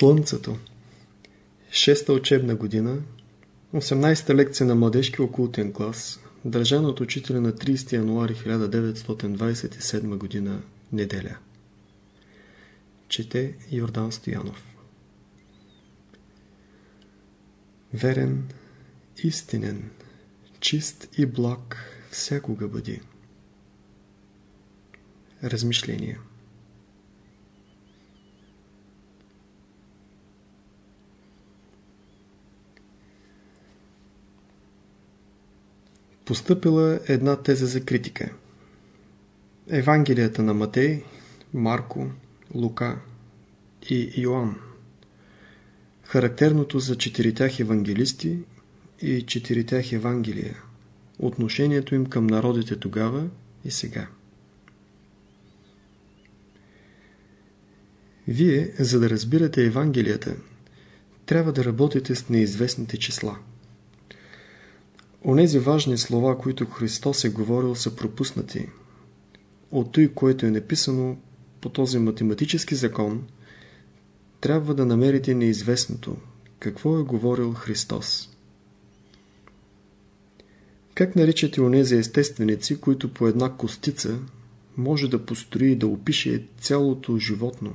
Слънцето. Шеста учебна година. 18-та лекция на младежки окултен клас държана от учителя на 30 януари 1927 година неделя. Чете Йордан Стоянов. Верен, истинен, чист и благ всякога бъди. Размишление Постъпила една теза за критика. Евангелията на Матей, Марко, Лука и Йоанн. Характерното за четиритях евангелисти и четиритях Евангелия. Отношението им към народите тогава и сега. Вие, за да разбирате Евангелията, трябва да работите с неизвестните числа. Онези важни слова, които Христос е говорил, са пропуснати. От той, което е написано по този математически закон, трябва да намерите неизвестното. Какво е говорил Христос? Как наричате онези естественици, които по една костица може да построи и да опише цялото животно?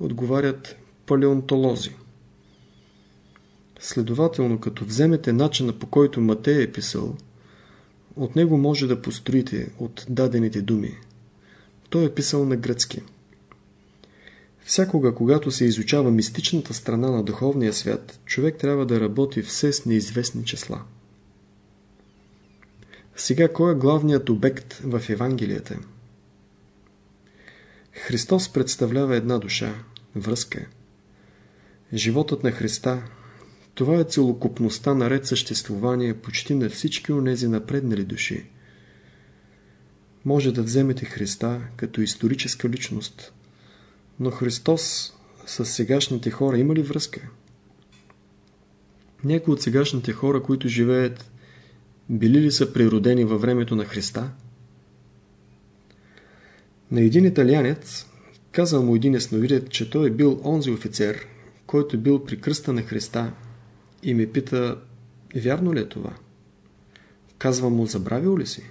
Отговарят палеонтолози. Следователно, като вземете начина по който Матей е писал, от него може да построите от дадените думи. Той е писал на гръцки. Всякога, когато се изучава мистичната страна на духовния свят, човек трябва да работи все с неизвестни числа. Сега, кой е главният обект в Евангелията? Христос представлява една душа, връзка. Животът на Христа това е целокупността наред съществувание почти на всички онези напреднали души. Може да вземете Христа като историческа личност, но Христос с сегашните хора има ли връзка? Някои от сегашните хора, които живеят, били ли са природени във времето на Христа? На един италянец казал му един ясновидец, че той е бил онзи офицер, който е бил при кръста на Христа и ме пита, вярно ли е това? Казвам му, забравил ли си?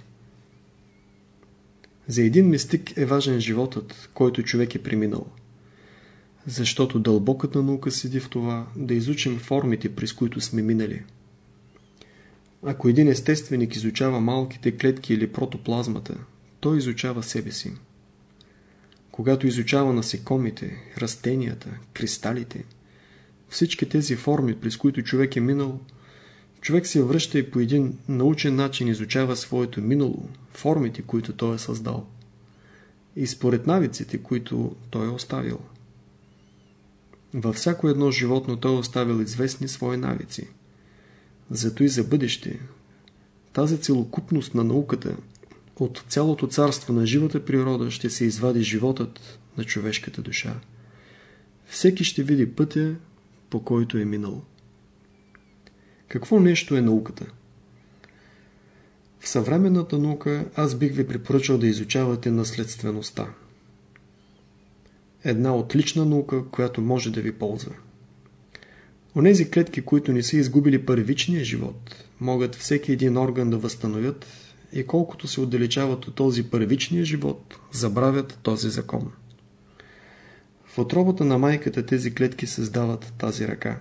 За един мистик е важен животът, който човек е преминал. Защото дълбоката наука седи в това да изучим формите, през които сме минали. Ако един естественик изучава малките клетки или протоплазмата, той изучава себе си. Когато изучава насекомите, растенията, кристалите – всички тези форми, през които човек е минал, човек се връща и по един научен начин изучава своето минало, формите, които той е създал. И според навиците, които той е оставил. Във всяко едно животно той е оставил известни свои навици. Зато и за бъдеще, тази целокупност на науката от цялото царство на живата природа ще се извади животът на човешката душа. Всеки ще види пътя, по който е минал. Какво нещо е науката? В съвременната наука аз бих ви препоръчал да изучавате наследствеността. Една отлична наука, която може да ви ползва. Онези клетки, които не са изгубили първичния живот, могат всеки един орган да възстановят и колкото се отдалечават от този първичния живот, забравят този закон. В отробата на майката тези клетки създават тази ръка.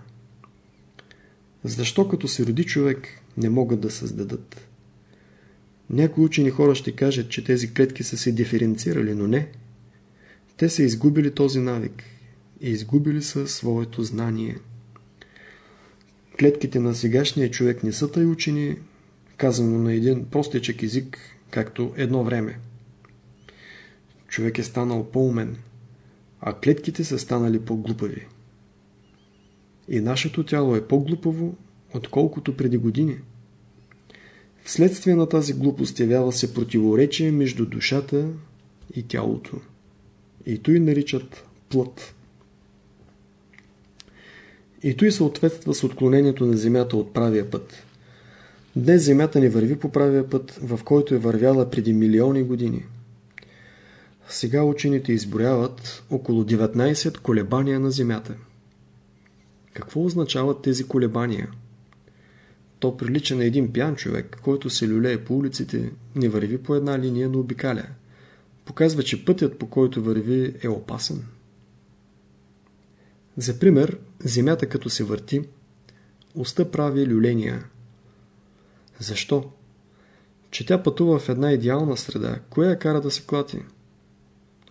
Защо като се роди човек не могат да създадат? Някои учени хора ще кажат, че тези клетки са се диференцирали, но не. Те са изгубили този навик и изгубили са своето знание. Клетките на сегашния човек не са тъй учени, казано на един простичък език, както едно време. Човек е станал по-умен а клетките са станали по-глупави. И нашето тяло е по-глупаво, отколкото преди години. Вследствие на тази глупост явява се противоречие между душата и тялото. И той наричат плът. И той съответства с отклонението на Земята от правия път. Днес Земята не върви по правия път, в който е вървяла преди милиони години. Сега учените изброяват около 19 колебания на Земята. Какво означават тези колебания? То прилича на един пян човек, който се люлее по улиците, не върви по една линия, но обикаля. Показва, че пътят по който върви е опасен. За пример, Земята като се върти, уста прави люления. Защо? Че тя пътува в една идеална среда. Кое я кара да се клати?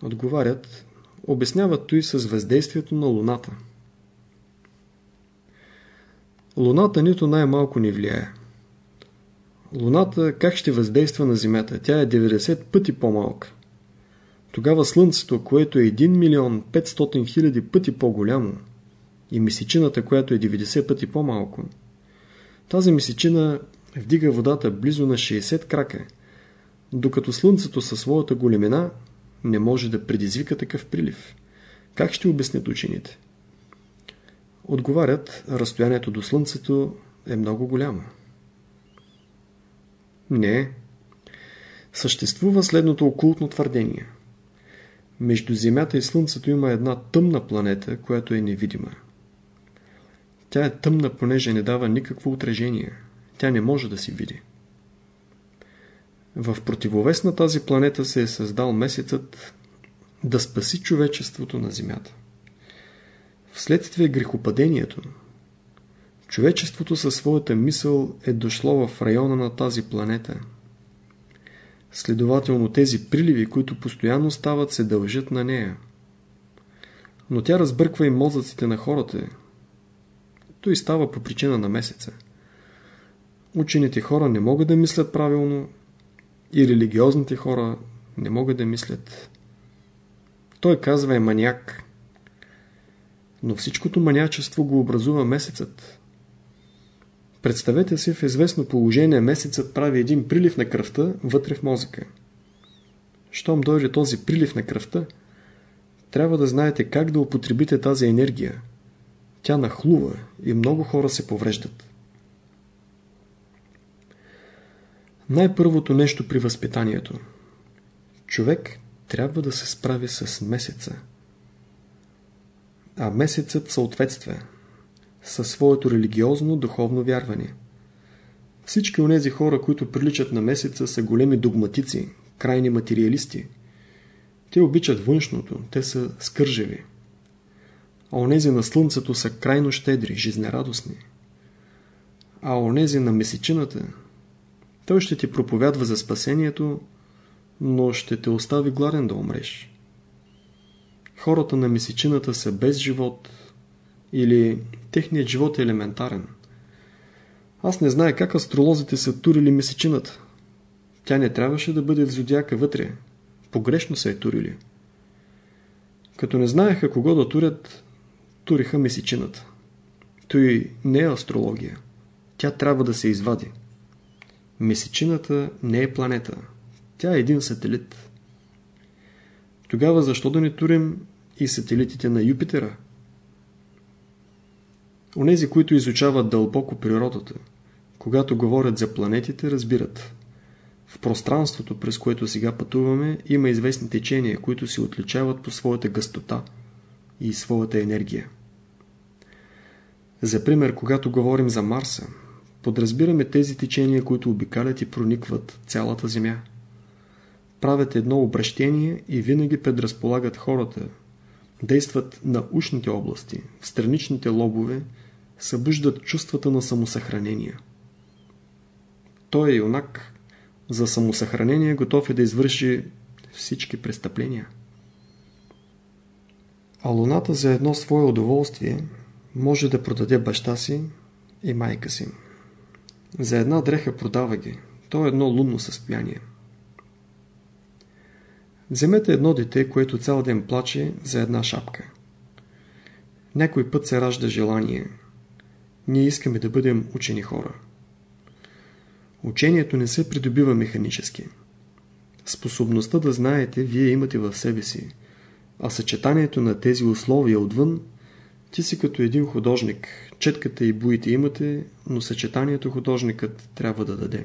Отговарят, обясняват той с въздействието на Луната. Луната нито най-малко не влияе. Луната как ще въздейства на Земята? Тя е 90 пъти по-малка. Тогава Слънцето, което е 1 милион 500 хиляди пъти по-голямо, и месечината, която е 90 пъти по-малко, тази месечина вдига водата близо на 60 крака, докато Слънцето със своята големина не може да предизвика такъв прилив. Как ще обяснят учените? Отговарят, разстоянието до Слънцето е много голямо. Не. Съществува следното окултно твърдение. Между Земята и Слънцето има една тъмна планета, която е невидима. Тя е тъмна, понеже не дава никакво отражение. Тя не може да си види. В противовес на тази планета се е създал месецът да спаси човечеството на Земята. Вследствие грехопадението, човечеството със своята мисъл е дошло в района на тази планета. Следователно тези приливи, които постоянно стават, се дължат на нея. Но тя разбърква и мозъците на хората. То и става по причина на месеца. Учените хора не могат да мислят правилно и религиозните хора не могат да мислят. Той казва е маняк. Но всичкото манячество го образува месецът. Представете си в известно положение месецът прави един прилив на кръвта вътре в мозъка. Щом дойде този прилив на кръвта, трябва да знаете как да употребите тази енергия. Тя нахлува и много хора се повреждат. Най-първото нещо при възпитанието. Човек трябва да се справи с месеца. А месецът съответства със своето религиозно духовно вярване. Всички от тези хора, които приличат на месеца, са големи догматици, крайни материалисти. Те обичат външното, те са скържеви. А онези на слънцето са крайно щедри, жизнерадостни. А онези на месечината той ще ти проповядва за спасението, но ще те остави гладен да умреш. Хората на месечината са без живот или техният живот е елементарен. Аз не знае как астролозите са турили месечината. Тя не трябваше да бъде в зодиака вътре. Погрешно са е турили. Като не знаеха кого да турят, туриха месечината. Той не е астрология. Тя трябва да се извади. Месечината не е планета. Тя е един сателит. Тогава защо да не турим и сателитите на Юпитера? Онези, които изучават дълбоко природата, когато говорят за планетите, разбират. В пространството, през което сега пътуваме, има известни течения, които се отличават по своята гъстота и своята енергия. За пример, когато говорим за Марса, Подразбираме тези течения, които обикалят и проникват цялата Земя. Правят едно обращение и винаги предразполагат хората. Действат на ушните области, в страничните лобове, събуждат чувствата на самосъхранение. Той е юнак, за самосъхранение готов е да извърши всички престъпления. А луната за едно свое удоволствие може да продаде баща си и майка си. За една дреха продава ги. То е едно лунно състояние. Вземете едно дете, което цял ден плаче за една шапка. Някой път се ражда желание. Ние искаме да бъдем учени хора. Учението не се придобива механически. Способността да знаете, вие имате в себе си, а съчетанието на тези условия отвън ти си като един художник. Четката и буите имате, но съчетанието художникът трябва да даде.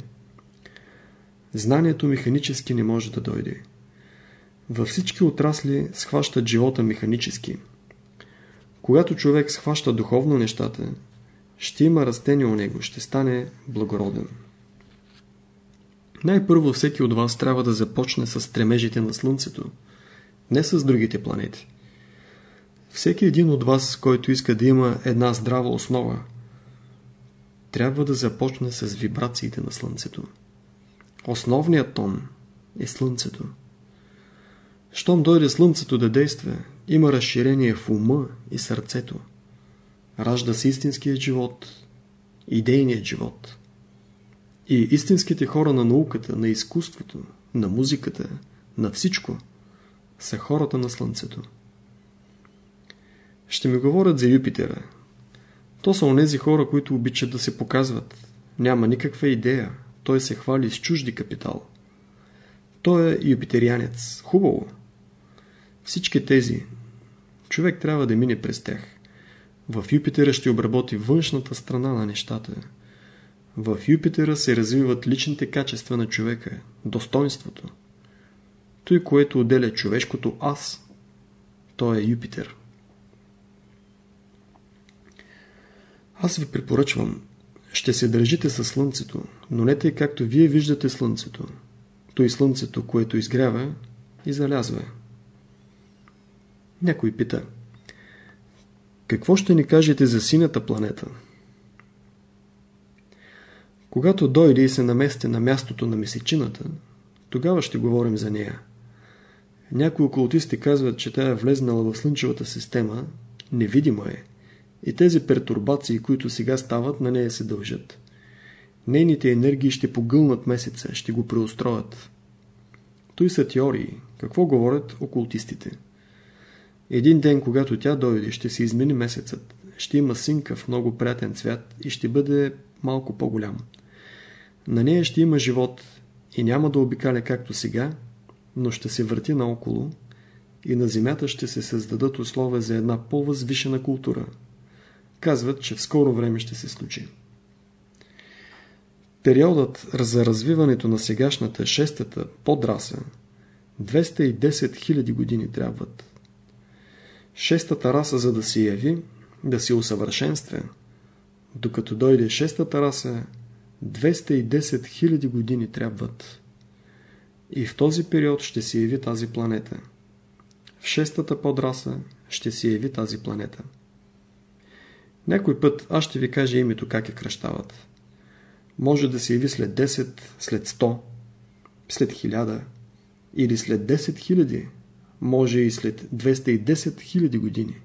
Знанието механически не може да дойде. Във всички отрасли схващат живота механически. Когато човек схваща духовно нещата, ще има растение у него, ще стане благороден. Най-първо всеки от вас трябва да започне с стремежите на Слънцето, не с другите планети. Всеки един от вас, който иска да има една здрава основа, трябва да започне с вибрациите на Слънцето. Основният тон е Слънцето. Щом дойде Слънцето да действа, има разширение в ума и сърцето. Ражда се истинският живот, идейният живот. И истинските хора на науката, на изкуството, на музиката, на всичко, са хората на Слънцето. Ще ми говорят за Юпитера. То са онези хора, които обичат да се показват. Няма никаква идея. Той се хвали с чужди капитал. Той е юпитерианец. Хубаво. Всички тези. Човек трябва да мине през тях. В Юпитера ще обработи външната страна на нещата. В Юпитера се развиват личните качества на човека, достоинството. Той, което отделя човешкото аз, то е Юпитер. Аз ви препоръчвам, ще се държите със Слънцето, но не тъй както вие виждате Слънцето. Той Слънцето, което изгрява и залязва. Някой пита. Какво ще ни кажете за синята планета? Когато дойде и се намести на мястото на месечината, тогава ще говорим за нея. Някои окултисти казват, че тя е влезнала в Слънчевата система, невидима е. И тези пертурбации, които сега стават, на нея се дължат. Нейните енергии ще погълнат месеца, ще го преустроят. Той са теории. Какво говорят окултистите? Един ден, когато тя дойде, ще се измени месецът. Ще има синка в много приятен цвят и ще бъде малко по-голям. На нея ще има живот и няма да обикаля както сега, но ще се върти наоколо и на Земята ще се създадат условия за една по-възвишена култура. Казват, че в скоро време ще се случи. Периодът за развиването на сегашната шестата подраса 210 000 години трябват. Шестата раса, за да се яви, да се усъвършенства, докато дойде шестата раса, 210 000 години трябват. И в този период ще се яви тази планета. В шестата подраса ще се яви тази планета. Някой път аз ще ви кажа името как е кръщават. Може да се яви след 10, след 100, след 1000 или след 10 000, може и след 210 000 години.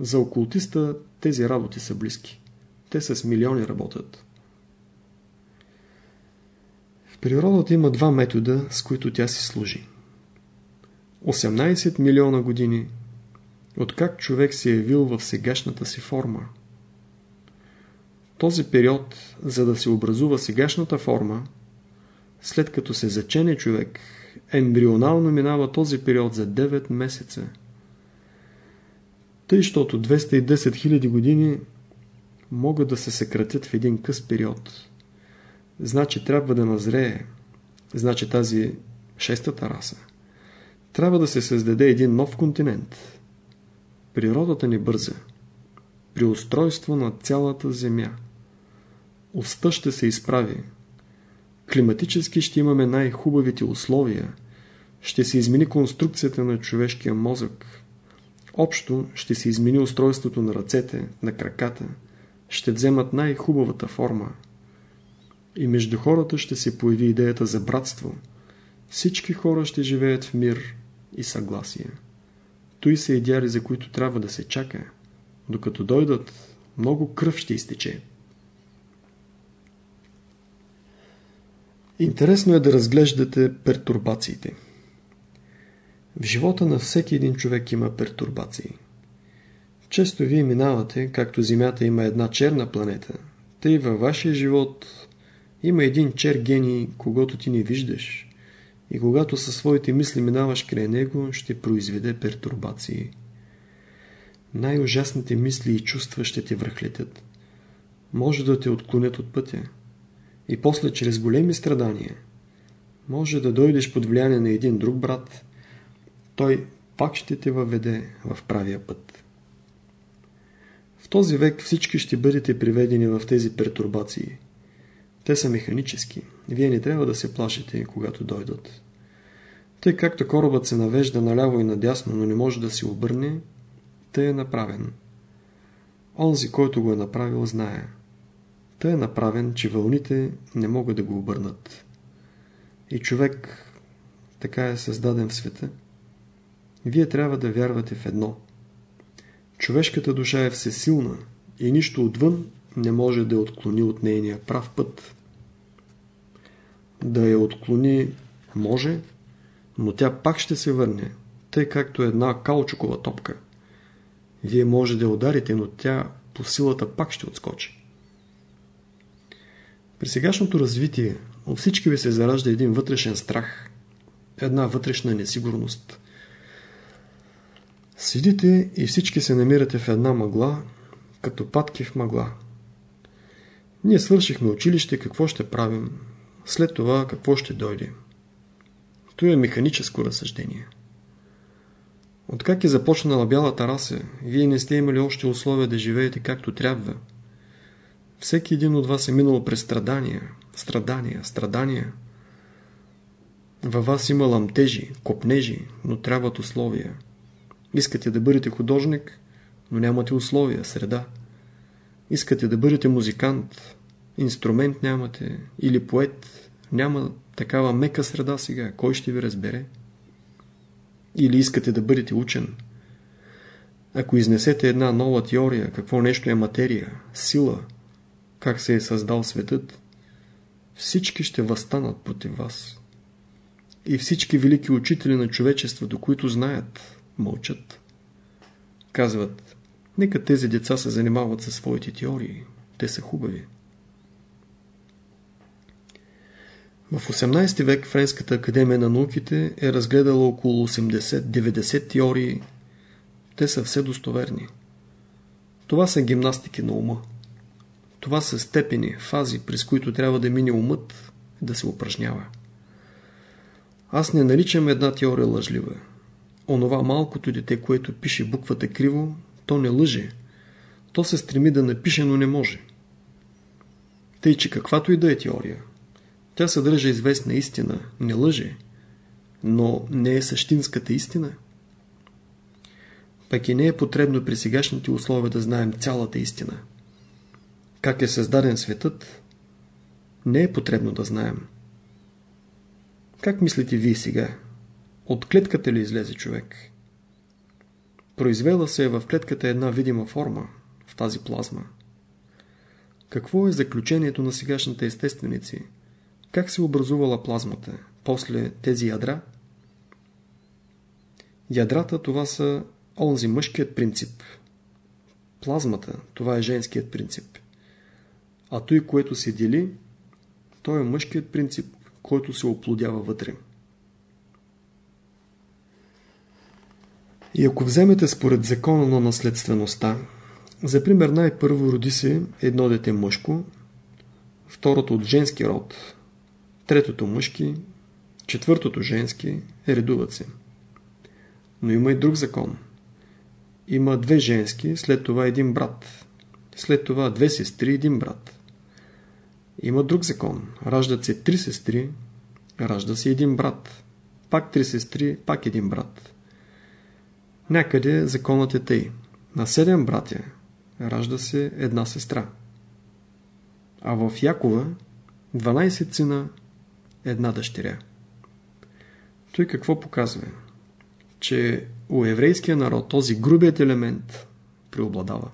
За окултиста тези работи са близки. Те с милиони работят. В природата има два метода, с които тя си служи. 18 милиона години от как човек се е явил в сегашната си форма. Този период, за да се образува сегашната форма, след като се зачене човек, ембрионално минава този период за 9 месеца. Тъй, защото 210 000 години могат да се съкратят в един къс период. Значи трябва да назрее. Значи тази шестата раса. Трябва да се създаде един нов континент. Природата ни бърза. При устройство на цялата Земя. Оста ще се изправи. Климатически ще имаме най-хубавите условия. Ще се измени конструкцията на човешкия мозък. Общо ще се измени устройството на ръцете, на краката. Ще вземат най-хубавата форма. И между хората ще се появи идеята за братство. Всички хора ще живеят в мир и съгласие. Той са идеали, за които трябва да се чака. Докато дойдат, много кръв ще изтече. Интересно е да разглеждате пертурбациите. В живота на всеки един човек има пертурбации. Често вие минавате, както Земята има една черна планета, тъй във вашия живот има един чер гений, когато ти не виждаш. И когато със своите мисли минаваш край него, ще произведе пертурбации. Най-ужасните мисли и чувства ще те връхлетят. Може да те отклонят от пътя и после чрез големи страдания може да дойдеш под влияние на един друг брат, той пак ще те въведе в правия път. В този век всички ще бъдете приведени в тези пертурбации. Те са механически. Вие не трябва да се плашите, когато дойдат. Тъй както корабът се навежда наляво и надясно, но не може да се обърне, тъй е направен. Онзи, който го е направил, знае. Тъй е направен, че вълните не могат да го обърнат. И човек така е създаден в света. Вие трябва да вярвате в едно. Човешката душа е всесилна и нищо отвън не може да я отклони от нейния прав път. Да я отклони може, но тя пак ще се върне, тъй както една каучукова топка. Вие може да я ударите, но тя по силата пак ще отскочи. При сегашното развитие от всички ви се заражда един вътрешен страх, една вътрешна несигурност. Сидите и всички се намирате в една мъгла, като патки в мъгла. Ние свършихме училище, какво ще правим? След това какво ще дойде? То е механическо разсъждение. Откак е започнала бялата раса, вие не сте имали още условия да живеете както трябва. Всеки един от вас е минал през страдания, страдания, страдания. Във вас има ламтежи, копнежи, но трябват условия. Искате да бъдете художник, но нямате условия, среда. Искате да бъдете музикант, инструмент нямате, или поет, няма такава мека среда сега, кой ще ви разбере? Или искате да бъдете учен? Ако изнесете една нова теория, какво нещо е материя, сила, как се е създал светът, всички ще възстанат против вас. И всички велики учители на човечеството, които знаят, мълчат. Казват, нека тези деца се занимават със своите теории. Те са хубави. В 18 век Френската академия на науките е разгледала около 80-90 теории. Те са все достоверни. Това са гимнастики на ума. Това са степени, фази, през които трябва да мине умът да се упражнява. Аз не наричам една теория лъжлива. Онова малкото дете, което пише буквата криво, то не лъже. То се стреми да напише, но не може. Тъй, че каквато и да е теория, тя съдържа известна истина, не лъже, но не е същинската истина. Пък и не е потребно при сегашните условия да знаем цялата истина. Как е създаден светът, не е потребно да знаем. Как мислите вие сега? От клетката ли излезе човек? Произвела се е в клетката една видима форма, в тази плазма. Какво е заключението на сегашните естественици? Как се образувала плазмата? После тези ядра? Ядрата това са онзи мъжкият принцип. Плазмата това е женският принцип. А той, което се дели, то е мъжкият принцип, който се оплодява вътре. И ако вземете според закона на наследствеността, за пример най-първо роди се едно дете мъжко, второто от женски род, третото мъжки, четвъртото женски, редуват се. Но има и друг закон. Има две женски, след това един брат. След това две сестри, един брат. Има друг закон. Раждат се три сестри, ражда се един брат. Пак три сестри, пак един брат. Някъде законът е тъй. На седем братя ражда се една сестра. А в Якова 12 сина, една дъщеря. Той какво показва? Че у еврейския народ този грубият елемент преобладава.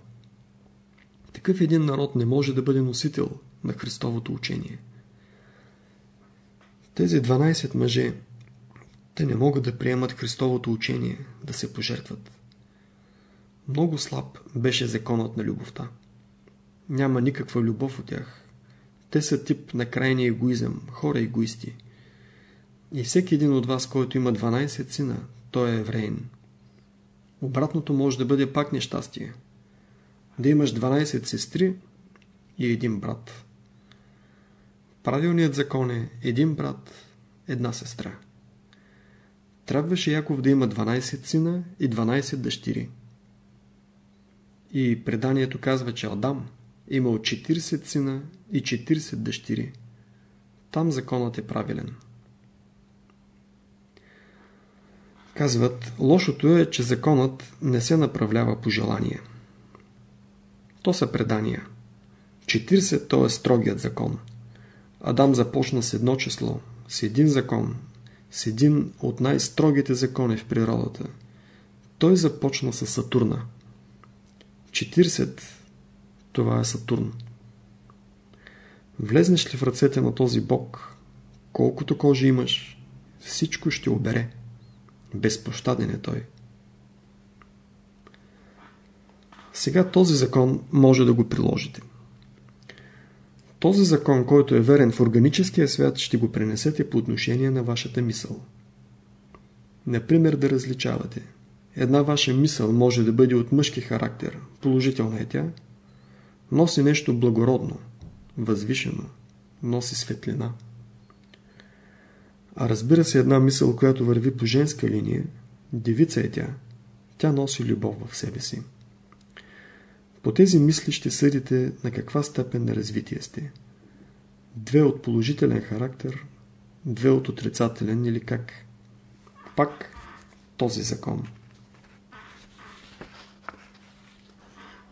Такъв един народ не може да бъде носител на Христовото учение. Тези 12 мъже, те не могат да приемат Христовото учение, да се пожертват. Много слаб беше законът на любовта. Няма никаква любов от тях. Те са тип на крайния егоизъм, хора егоисти. И всеки един от вас, който има 12 сина, той е евреин. Обратното може да бъде пак нещастие. Да имаш 12 сестри и един брат. Правилният закон е един брат, една сестра. Трябваше Яков да има 12 сина и 12 дъщери. И преданието казва, че Адам имал 40 сина и 40 дъщери. Там законът е правилен. Казват, лошото е, че законът не се направлява по желание. То са предания. 40 то е строгият закон. Адам започна с едно число, с един закон, с един от най-строгите закони в природата. Той започна с Сатурна. 40 това е Сатурн. Влезнеш ли в ръцете на този Бог, колкото кожи имаш, всичко ще обере. Безпощаден е Той. Сега този закон може да го приложите. Този закон, който е верен в органическия свят, ще го пренесете по отношение на вашата мисъл. Например, да различавате. Една ваша мисъл може да бъде от мъжки характер, положителна е тя, носи нещо благородно, възвишено, носи светлина. А разбира се, една мисъл, която върви по женска линия, девица е тя, тя носи любов в себе си. По тези мисли ще съдите на каква степен на развитие сте. Две от положителен характер, две от отрицателен или как. Пак този закон.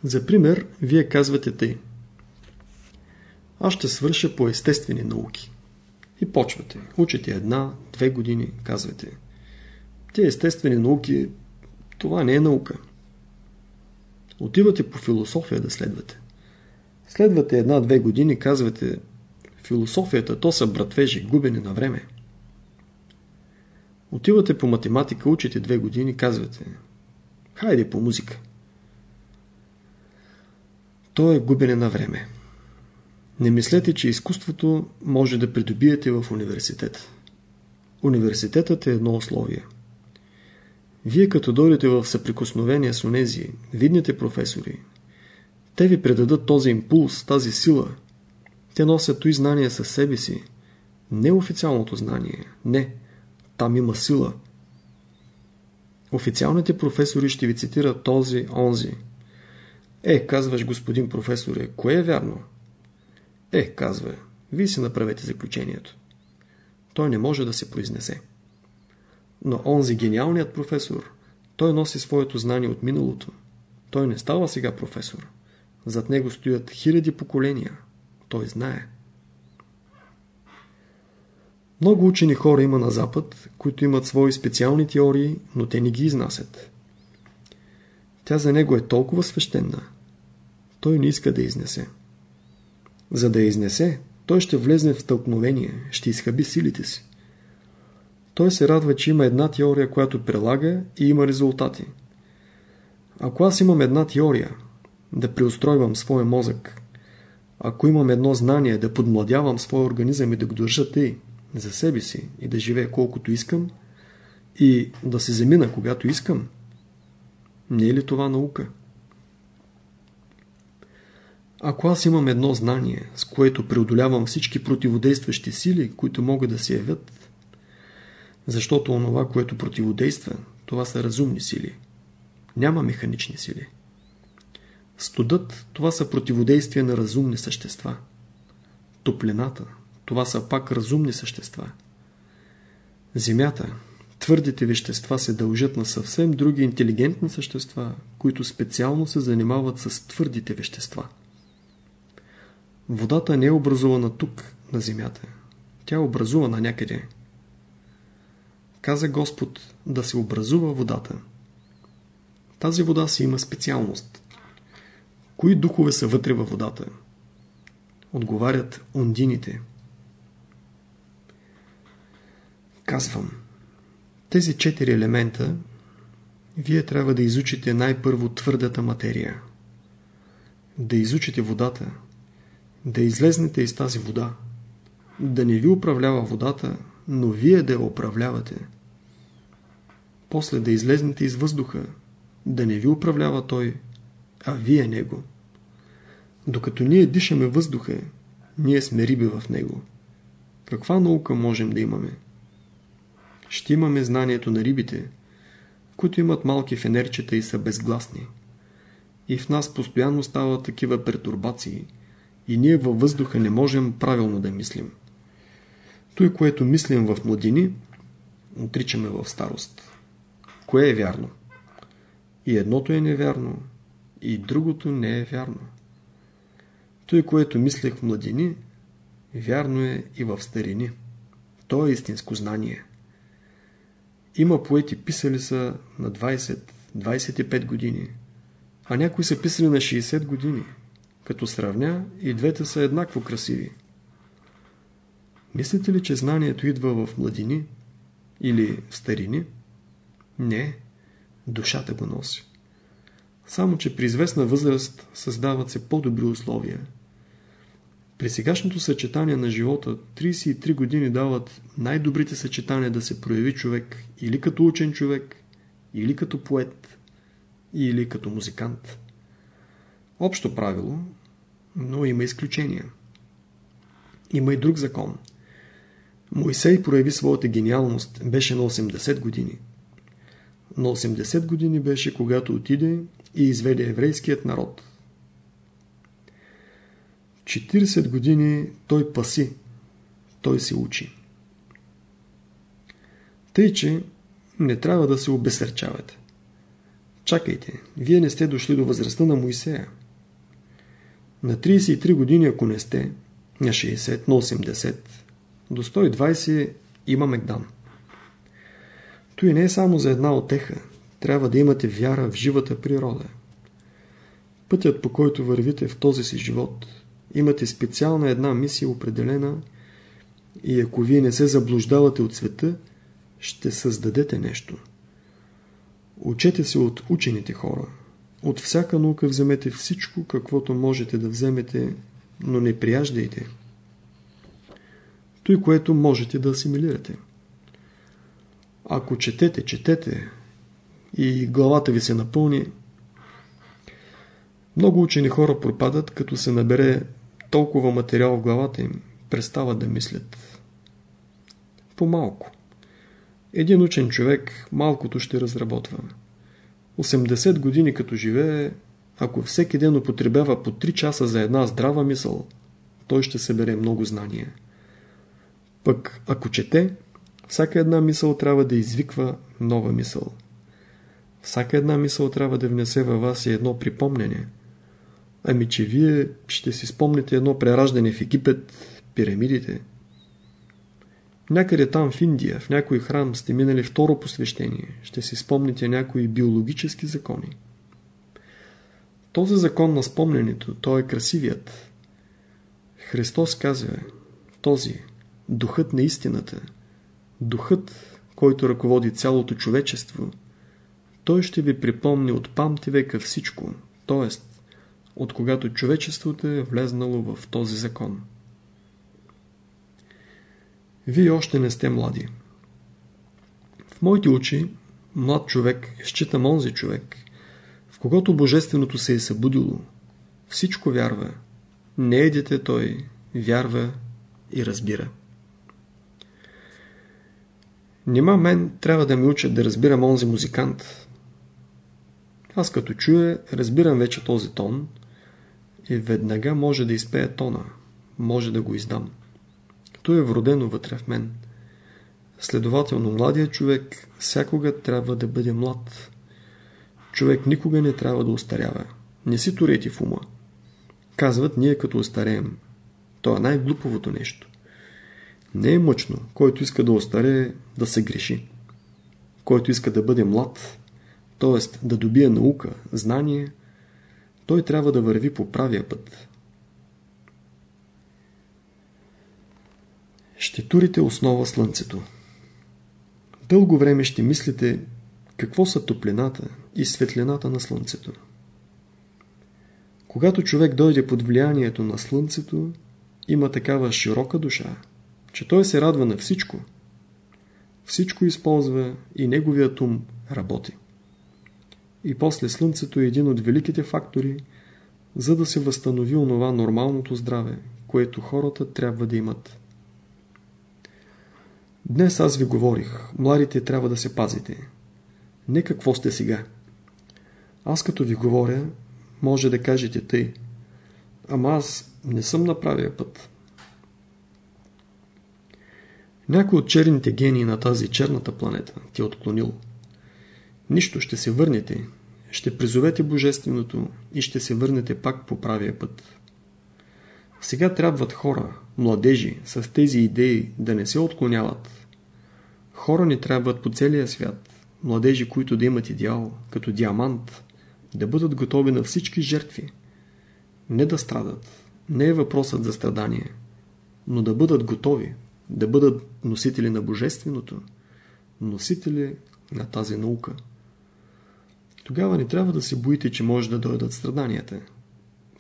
За пример, вие казвате тъй. Аз ще свърша по естествени науки. И почвате. Учите една, две години, казвате. Те естествени науки, това не е наука. Отивате по философия да следвате. Следвате една-две години, казвате, философията то са братвежи, губени на време. Отивате по математика, учите две години, казвате, хайде по музика. То е губене на време. Не мислете, че изкуството може да придобиете в университет. Университетът е едно условие – вие като дойдете в съприкосновение с онези, видните професори, те ви предадат този импулс, тази сила. Те носят и знания със себе си. Не официалното знание. Не. Там има сила. Официалните професори ще ви цитират този, онзи. Е, казваш господин професоре, кое е вярно? Е, казва, вие си направете заключението. Той не може да се произнесе. Но онзи гениалният професор, той носи своето знание от миналото. Той не става сега професор. Зад него стоят хиляди поколения. Той знае. Много учени хора има на Запад, които имат свои специални теории, но те не ги изнасят. Тя за него е толкова свещена. Той не иска да изнесе. За да изнесе, той ще влезне в стълкновение, ще изхъби силите си. Той се радва, че има една теория, която прилага и има резултати. Ако аз имам една теория, да преустройвам своя мозък, ако имам едно знание, да подмладявам своя организъм и да го държа тъй за себе си и да живея колкото искам и да се замина когато искам, не е ли това наука? Ако аз имам едно знание, с което преодолявам всички противодействащи сили, които могат да се явят, защото онова, което противодейства, това са разумни сили. Няма механични сили. Студът, това са противодействия на разумни същества. Топлината, това са пак разумни същества. Земята, твърдите вещества се дължат на съвсем други интелигентни същества, които специално се занимават с твърдите вещества. Водата не е образувана тук, на Земята. Тя е образувана някъде, каза Господ да се образува водата. Тази вода си има специалност. Кои духове са вътре във водата? Отговарят ондините. Казвам, тези четири елемента вие трябва да изучите най-първо твърдата материя. Да изучите водата, да излезнете из тази вода, да не ви управлява водата, но вие да я управлявате после да излезнете из въздуха, да не ви управлява той, а вие него. Докато ние дишаме въздуха, ние сме риби в него. Каква наука можем да имаме? ще имаме знанието на рибите, които имат малки фенерчета и са безгласни. И в нас постоянно стават такива пертурбации и ние във въздуха не можем правилно да мислим. Той, което мислим в младини, отричаме в старост. Кое е вярно? И едното е невярно, и другото не е вярно. Той, което мислех в младини, вярно е и в старини. То е истинско знание. Има поети писали са на 20-25 години, а някои са писали на 60 години. Като сравня, и двете са еднакво красиви. Мислите ли, че знанието идва в младини или в старини? Не, душата го носи. Само, че при известна възраст създават се по-добри условия. При сегашното съчетание на живота 33 години дават най-добрите съчетания да се прояви човек или като учен човек, или като поет, или като музикант. Общо правило, но има изключения. Има и друг закон. Моисей прояви своята гениалност, беше на 80 години. На 80 години беше, когато отиде и изведе еврейският народ. 40 години той паси, той се учи. Тъй, че не трябва да се обесърчавате. Чакайте, вие не сте дошли до възрастта на Моисея. На 33 години, ако не сте, на 60, на 80, до 120 има Мегдан. Той не е само за една отеха. Трябва да имате вяра в живата природа. Пътят по който вървите в този си живот, имате специална една мисия определена и ако вие не се заблуждавате от света, ще създадете нещо. Учете се от учените хора. От всяка наука вземете всичко, каквото можете да вземете, но не прияждайте. Той, което можете да асимилирате. Ако четете, четете и главата ви се напълни, много учени хора пропадат, като се набере толкова материал в главата им, престават да мислят. По-малко. Един учен човек малкото ще разработва. 80 години като живее, ако всеки ден употребява по 3 часа за една здрава мисъл, той ще събере много знания. Пък ако чете, всяка една мисъл трябва да извиква нова мисъл. Всяка една мисъл трябва да внесе във вас и едно припомнение. Ами, че вие ще си спомните едно прераждане в Египет, пирамидите. Някъде там в Индия, в някой храм сте минали второ посвещение, ще си спомните някои биологически закони. Този закон на спомненето, той е красивият. Христос казва, този, духът на истината, духът, който ръководи цялото човечество, той ще ви припомни от памти века всичко, т.е. от когато човечеството е влезнало в този закон. Вие още не сте млади. В моите очи, млад човек, считам онзи човек, в когото божественото се е събудило, всичко вярва, не е той, вярва и разбира. Нима мен трябва да ми учат да разбирам онзи музикант. Аз като чуя, разбирам вече този тон и веднага може да изпея тона, може да го издам. То е вродено вътре в мен. Следователно, младият човек всякога трябва да бъде млад. Човек никога не трябва да устарява. Не си турети в ума. Казват, ние като устареем. То е най-глуповото нещо. Не е мъчно, който иска да остарее, да се греши. Който иска да бъде млад, т.е. да добие наука, знание, той трябва да върви по правия път. Ще турите основа слънцето. Дълго време ще мислите какво са топлината и светлината на слънцето. Когато човек дойде под влиянието на слънцето, има такава широка душа, че той се радва на всичко. Всичко използва и неговият ум работи. И после слънцето е един от великите фактори, за да се възстанови онова нормалното здраве, което хората трябва да имат. Днес аз ви говорих, младите трябва да се пазите. Не какво сте сега. Аз като ви говоря, може да кажете тъй. Ама аз не съм на правия път. Някой от черните гении на тази черната планета ти е отклонил. Нищо, ще се върнете, ще призовете Божественото и ще се върнете пак по правия път. Сега трябват хора, младежи, с тези идеи да не се отклоняват. Хора ни трябват по целия свят, младежи, които да имат идеал, като диамант, да бъдат готови на всички жертви. Не да страдат, не е въпросът за страдание, но да бъдат готови, да бъдат носители на Божественото, носители на тази наука. Тогава не трябва да се боите, че може да дойдат страданията.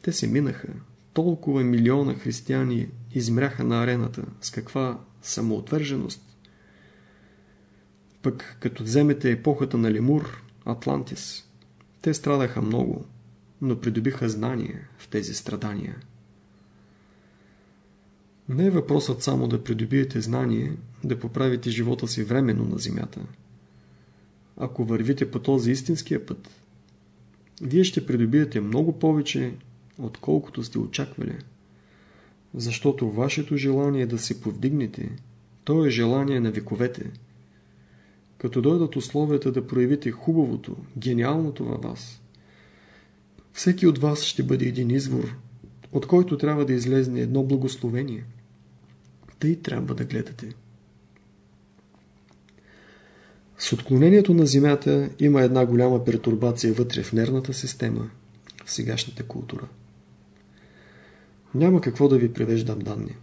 Те се минаха. Толкова милиона християни измряха на арената. С каква самоотвърженост. Пък като вземете епохата на Лемур, Атлантис, те страдаха много, но придобиха знание в тези страдания. Не е въпросът само да придобиете знание, да поправите живота си временно на земята. Ако вървите по този истинския път, вие ще придобиете много повече, отколкото сте очаквали. Защото вашето желание е да се повдигнете, то е желание на вековете. Като дойдат условията да проявите хубавото, гениалното във вас, всеки от вас ще бъде един извор, от който трябва да излезне едно благословение – тъй трябва да гледате. С отклонението на Земята има една голяма пертурбация вътре в нервната система, в сегашната култура. Няма какво да ви превеждам данни.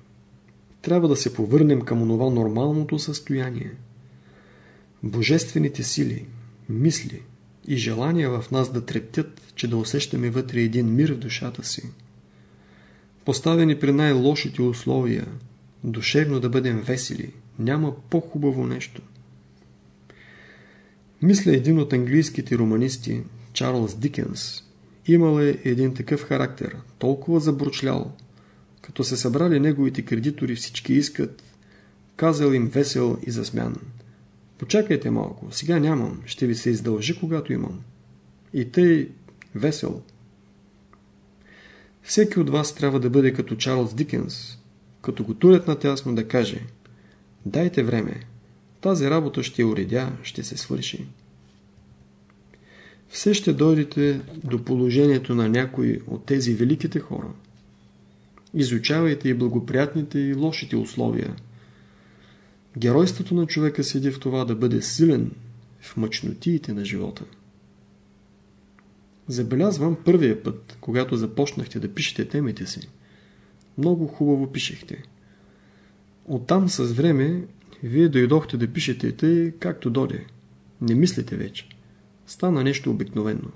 Трябва да се повърнем към онова нормалното състояние. Божествените сили, мисли и желания в нас да трептят, че да усещаме вътре един мир в душата си. Поставени при най-лошите условия – душевно да бъдем весели. Няма по-хубаво нещо. Мисля един от английските романисти, Чарлз Дикенс, имал е един такъв характер, толкова забручлял. Като се събрали неговите кредитори, всички искат, казал им весел и засмян. Почакайте малко, сега нямам, ще ви се издължи, когато имам. И тъй весел. Всеки от вас трябва да бъде като Чарлз Дикенс, като го турят на тясно да каже Дайте време, тази работа ще уредя, ще се свърши. Все ще дойдете до положението на някои от тези великите хора. Изучавайте и благоприятните и лошите условия. Геройството на човека седи в това да бъде силен в мъчнотиите на живота. Забелязвам първия път, когато започнахте да пишете темите си. Много хубаво пишехте. Оттам с време вие дойдохте да пишете тъй, както доде. Не мислите вече. Стана нещо обикновено.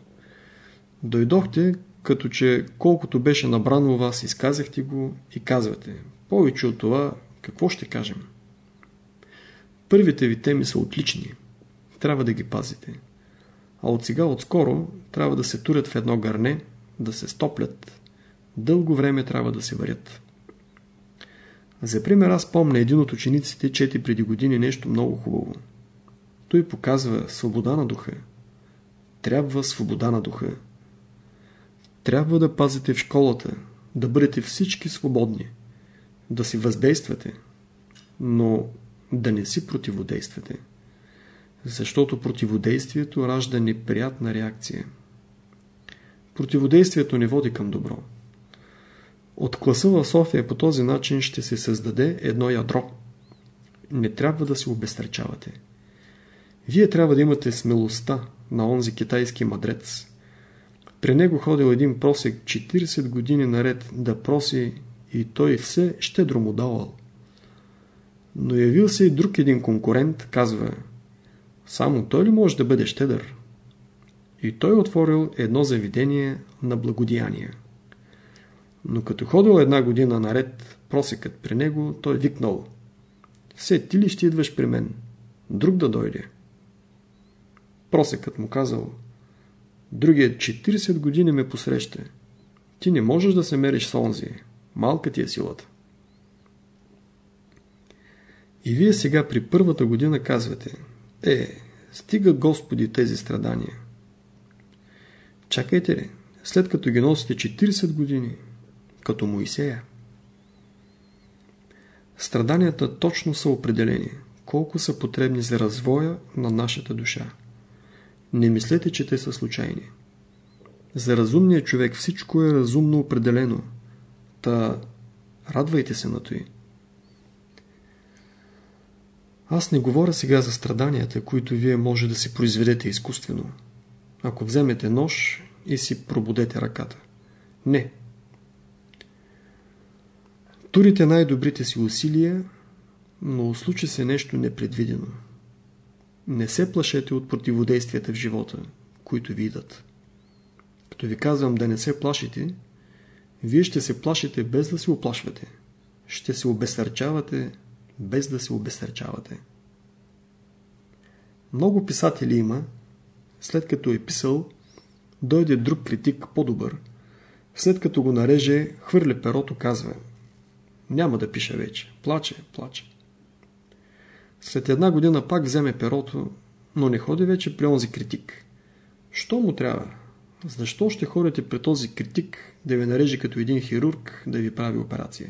Дойдохте, като че колкото беше набрано у вас, изказахте го и казвате. Повече от това, какво ще кажем? Първите ви теми са отлични. Трябва да ги пазите. А от сега, отскоро, трябва да се турят в едно гърне, да се стоплят, дълго време трябва да се варят. За пример аз помня един от учениците чети преди години нещо много хубаво. Той показва свобода на духа. Трябва свобода на духа. Трябва да пазите в школата, да бъдете всички свободни, да си въздействате, но да не си противодействате. Защото противодействието ражда неприятна реакция. Противодействието не води към добро. От класа в София по този начин ще се създаде едно ядро. Не трябва да се обестречавате. Вие трябва да имате смелостта на онзи китайски мадрец. При него ходил един просек 40 години наред да проси и той все щедро му давал. Но явил се и друг един конкурент, казва Само той ли може да бъде щедър? И той отворил едно заведение на благодеяния. Но като ходил една година наред просекът при него, той викнал Все, ти ли ще идваш при мен? Друг да дойде. Просекът му казал Другият 40 години ме посреща. Ти не можеш да се мериш с онзи. Малка ти е силата. И вие сега при първата година казвате, е, стига Господи тези страдания. Чакайте ли, след като ги носите 40 години, като Моисея. Страданията точно са определени, колко са потребни за развоя на нашата душа. Не мислете, че те са случайни. За разумния човек всичко е разумно определено. Та радвайте се на той. Аз не говоря сега за страданията, които вие може да си произведете изкуствено. Ако вземете нож и си пробудете ръката. Не. Турите най-добрите си усилия, но случи се нещо непредвидено. Не се плашете от противодействията в живота, които ви идат. Като ви казвам да не се плашите, вие ще се плашите без да се оплашвате. Ще се обесърчавате без да се обесърчавате. Много писатели има, след като е писал, дойде друг критик по-добър, след като го нареже, хвърля перото, казва няма да пиша вече, плаче, плаче. След една година пак вземе перото, но не ходи вече при онзи критик. Що му трябва? Защо ще ходите при този критик да ви нарежи като един хирург да ви прави операция?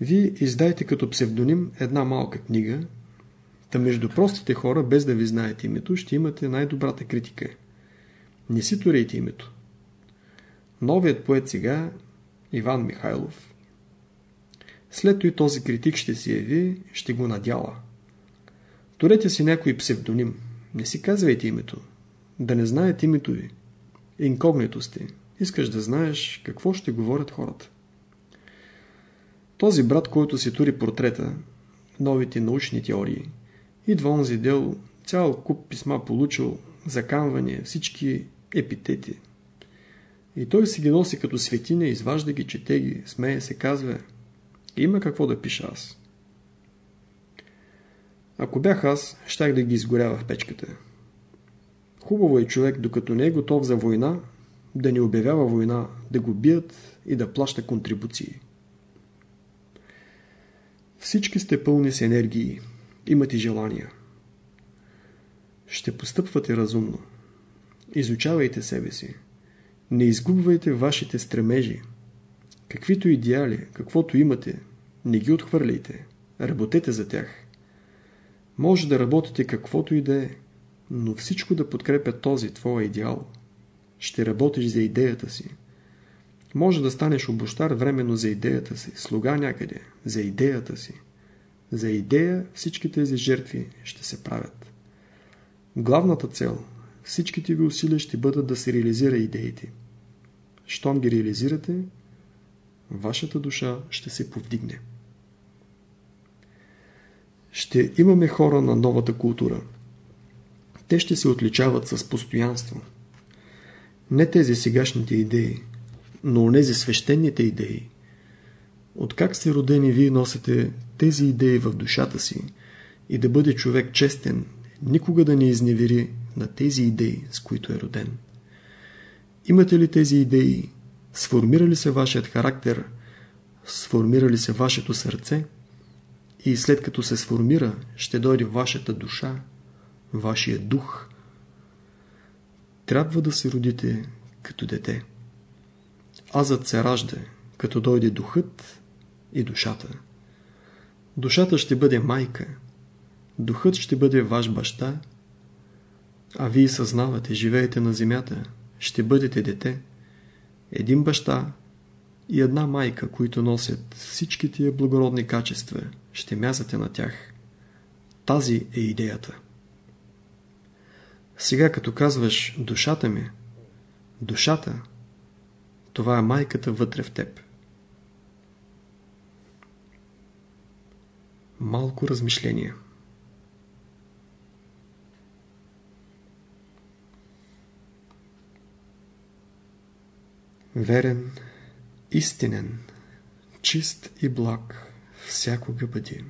Вие издайте като псевдоним една малка книга, та между простите хора, без да ви знаете името, ще имате най-добрата критика. Не си турейте името. Новият поет сега, Иван Михайлов. След и този критик ще си яви, ще го надяла. Турете си някой псевдоним. Не си казвайте името. Да не знаят името ви. Инкогнито сте. Искаш да знаеш какво ще говорят хората. Този брат, който си тури портрета, новите научни теории, идва онзи дел, цял куп писма получил, заканвания, всички епитети. И той си ги носи като светиня, изважда ги, чете ги, смее се, казва, има какво да пиша аз. Ако бях аз, щях да ги изгорява в печката. Хубаво е човек, докато не е готов за война, да не обявява война, да го бият и да плаща контрибуции. Всички сте пълни с енергии, имате желания. Ще постъпвате разумно. Изучавайте себе си. Не изгубвайте вашите стремежи. Каквито идеали, каквото имате, не ги отхвърляйте. Работете за тях. Може да работите каквото и да е, но всичко да подкрепя този твой идеал. Ще работиш за идеята си. Може да станеш обощар временно за идеята си, слуга някъде, за идеята си. За идея всички тези жертви ще се правят. Главната цел, всичките ви усилия ще бъдат да се реализира идеите. Щом ги реализирате, вашата душа ще се повдигне. Ще имаме хора на новата култура. Те ще се отличават с постоянство. Не тези сегашните идеи, но онези свещените идеи. От как сте родени вие носите тези идеи в душата си и да бъде човек честен, никога да не изневери на тези идеи, с които е роден. Имате ли тези идеи? Сформира ли се вашият характер? Сформира ли се вашето сърце? И след като се сформира, ще дойде вашата душа, вашия дух. Трябва да се родите като дете. Азът се ражда, като дойде духът и душата. Душата ще бъде майка, духът ще бъде ваш баща, а вие съзнавате, живеете на земята, ще бъдете дете, един баща и една майка, които носят всички тия благородни качества, ще мязате на тях. Тази е идеята. Сега като казваш душата ми, душата, това е майката вътре в теб. Малко размишление. Верен, истинен, чист и благ всякога бъди.